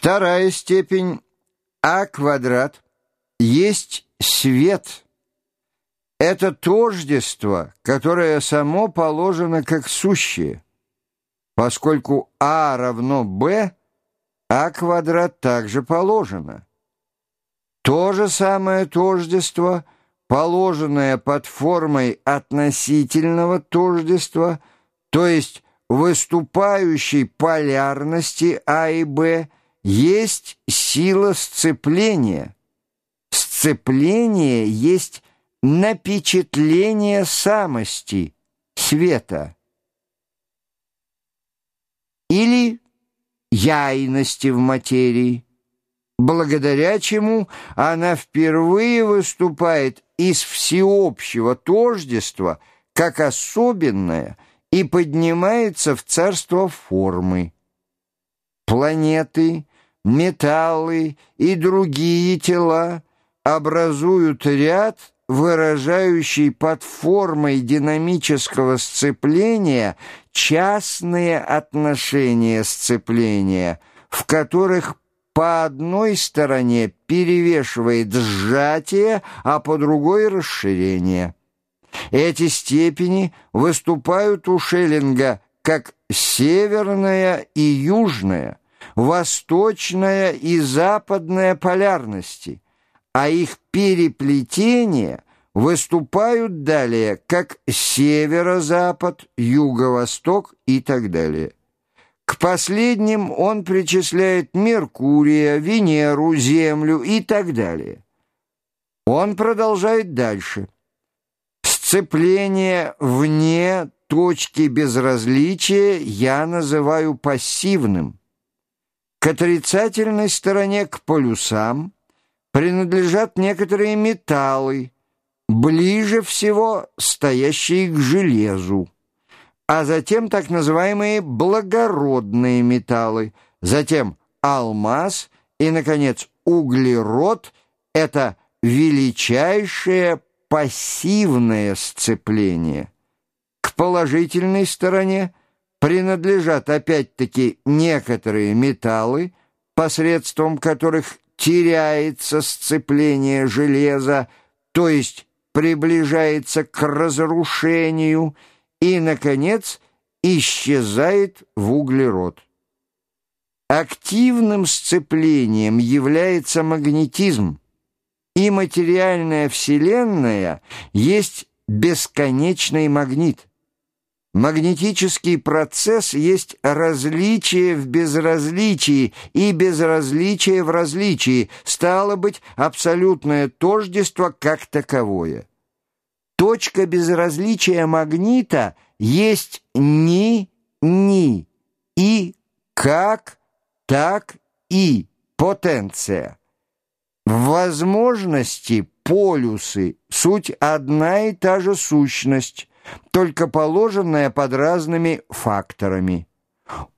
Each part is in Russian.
Вторая степень а квадрат есть свет. Это тождество, которое само положено как сущее. Поскольку а равно b, а квадрат также положено. То же самое тождество, положенное под формой относительного тождества, то есть выступающей полярности А и Б, есть сила сцепления. Сцепление есть напечатление самости, света. Или яйности в материи, благодаря чему она впервые выступает из всеобщего тождества как особенная и поднимается в царство формы. Планеты — металлы и другие тела образуют ряд, выражающий под формой динамического сцепления частные отношения сцепления, в которых по одной стороне перевешивает сжатие, а по другой — расширение. Эти степени выступают у Шеллинга как северная и южная, восточная и западная полярности, а их переплетения выступают далее как северо-запад, юго-восток и так далее. К последним он причисляет Меркурия, Венеру, Землю и так далее. Он продолжает дальше. Сцепление вне точки безразличия я называю пассивным – к отрицательной стороне, к полюсам, принадлежат некоторые металлы, ближе всего стоящие к железу, а затем так называемые благородные металлы, затем алмаз и, наконец, углерод — это величайшее пассивное сцепление. К положительной стороне — принадлежат опять-таки некоторые металлы, посредством которых теряется сцепление железа, то есть приближается к разрушению и, наконец, исчезает в углерод. Активным сцеплением является магнетизм, и материальная Вселенная есть бесконечный магнит. Магнетический процесс есть различие в безразличии и безразличие в различии, стало быть, абсолютное тождество как таковое. Точка безразличия магнита есть ни-ни, и как, так и потенция. Возможности полюсы – суть одна и та же сущность, только положенная под разными факторами.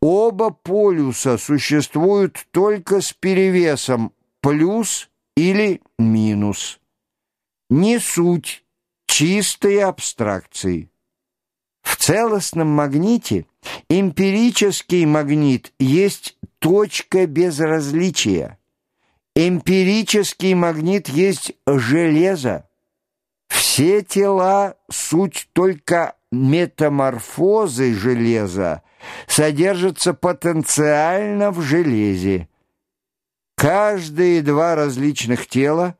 Оба полюса существуют только с перевесом плюс или минус. Не суть чистой абстракции. В целостном магните эмпирический магнит есть точка безразличия. Эмпирический магнит есть железо. Все тела — суть только метаморфозы железа, содержатся потенциально в железе. Каждые два различных тела,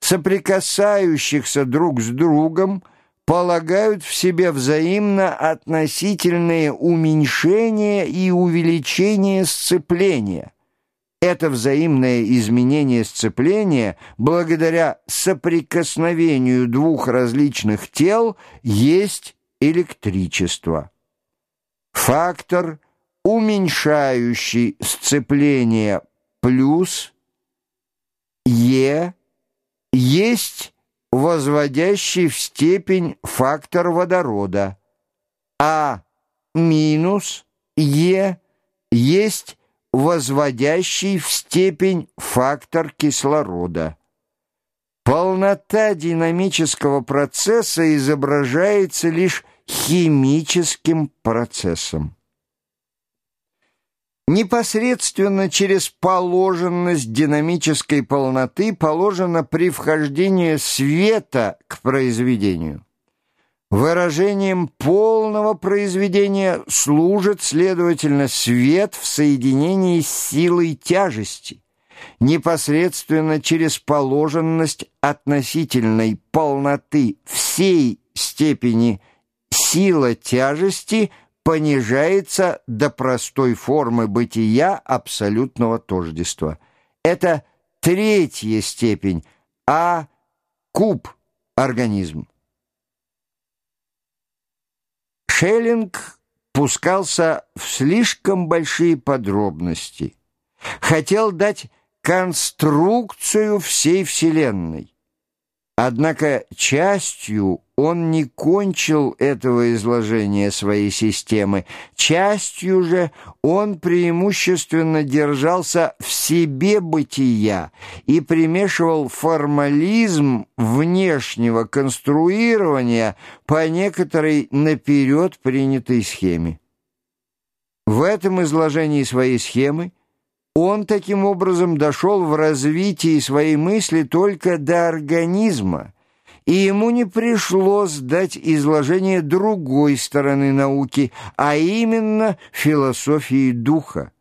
соприкасающихся друг с другом, полагают в себе взаимно относительные уменьшения и увеличения сцепления. Это взаимное изменение сцепления, благодаря соприкосновению двух различных тел, есть электричество. Фактор, уменьшающий сцепление плюс Е, есть возводящий в степень фактор водорода, а минус Е есть возводящий в степень фактор кислорода. Полнота динамического процесса изображается лишь химическим процессом. Непосредственно через положенность динамической полноты положено при вхождении света к произведению. Выражением полного произведения служит, следовательно, свет в соединении с силой тяжести, непосредственно через положенность относительной полноты всей степени сила тяжести – понижается до простой формы бытия абсолютного тождества. Это третья степень, а куб – организм. Шеллинг пускался в слишком большие подробности. Хотел дать конструкцию всей Вселенной. Однако частью он не кончил этого изложения своей системы, частью же он преимущественно держался в себе бытия и примешивал формализм внешнего конструирования по некоторой наперед принятой схеме. В этом изложении своей схемы он таким образом дошел в развитии своей мысли только до организма, и ему не пришлось дать изложение другой стороны науки, а именно философии духа.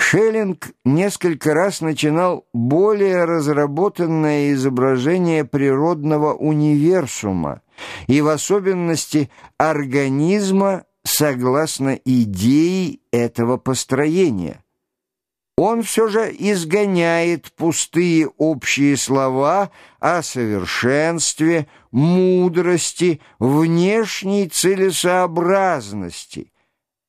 Шеллинг несколько раз начинал более разработанное изображение природного универсума и в особенности организма согласно идее этого построения – он все же изгоняет пустые общие слова о совершенстве, мудрости, внешней целесообразности.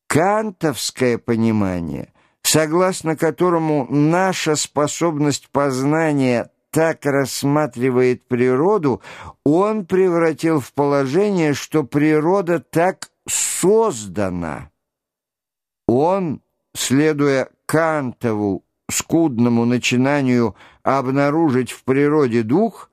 Кантовское понимание, согласно которому наша способность познания так рассматривает природу, он превратил в положение, что природа так создана. Он, следуя Кантову скудному начинанию обнаружить в природе дух,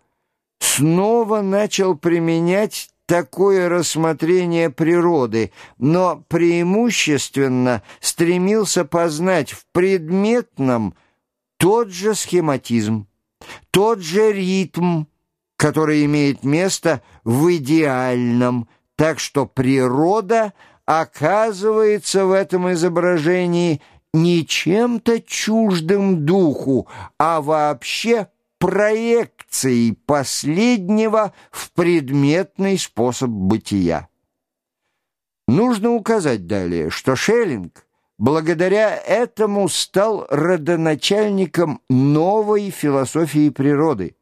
снова начал применять такое рассмотрение природы, но преимущественно стремился познать в предметном тот же схематизм, тот же ритм, который имеет место в идеальном, так что природа оказывается в этом изображении – не чем-то чуждым духу, а вообще проекцией последнего в предметный способ бытия. Нужно указать далее, что Шеллинг благодаря этому стал родоначальником новой философии природы,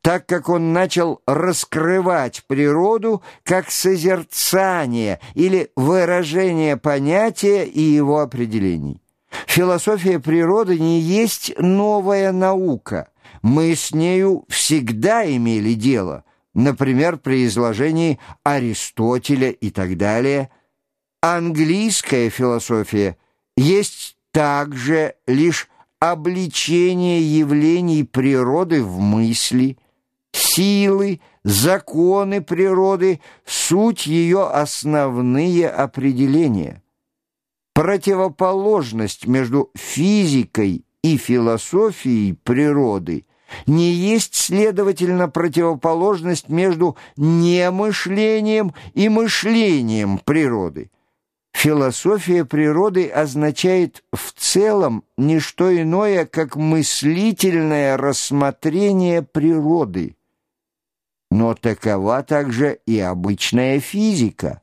так как он начал раскрывать природу как созерцание или выражение понятия и его определений. Философия природы не есть новая наука. Мы с нею всегда имели дело, например, при изложении Аристотеля и так далее. Английская философия есть также лишь обличение явлений природы в мысли, силы, законы природы, суть ее основные определения. Противоположность между физикой и философией природы не есть, следовательно, противоположность между немышлением и мышлением природы. Философия природы означает в целом не что иное, как мыслительное рассмотрение природы. Но такова также и обычная физика,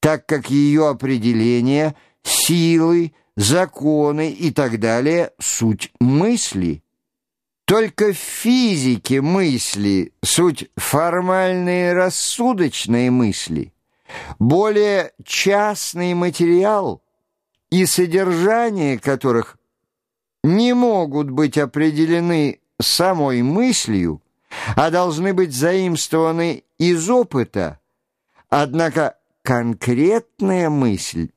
так как ее определение – силы, законы и так далее — суть мысли. Только в физике мысли — суть формальные рассудочные мысли. Более частный материал и содержание которых не могут быть определены самой мыслью, а должны быть заимствованы из опыта. Однако конкретная мысль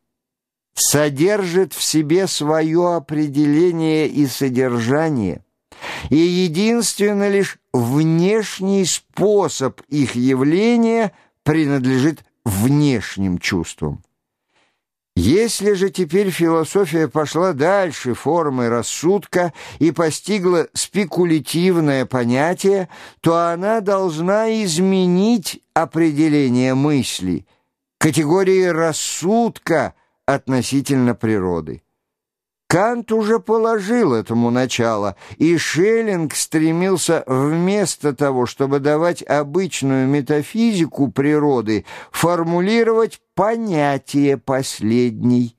содержит в себе свое определение и содержание, и единственно лишь внешний способ их явления принадлежит внешним чувствам. Если же теперь философия пошла дальше формы рассудка и постигла спекулятивное понятие, то она должна изменить определение мысли, категории рассудка относительно природы. Кант уже положил этому начало, и Шеллинг стремился вместо того, чтобы давать обычную метафизику природы, формулировать понятие последней.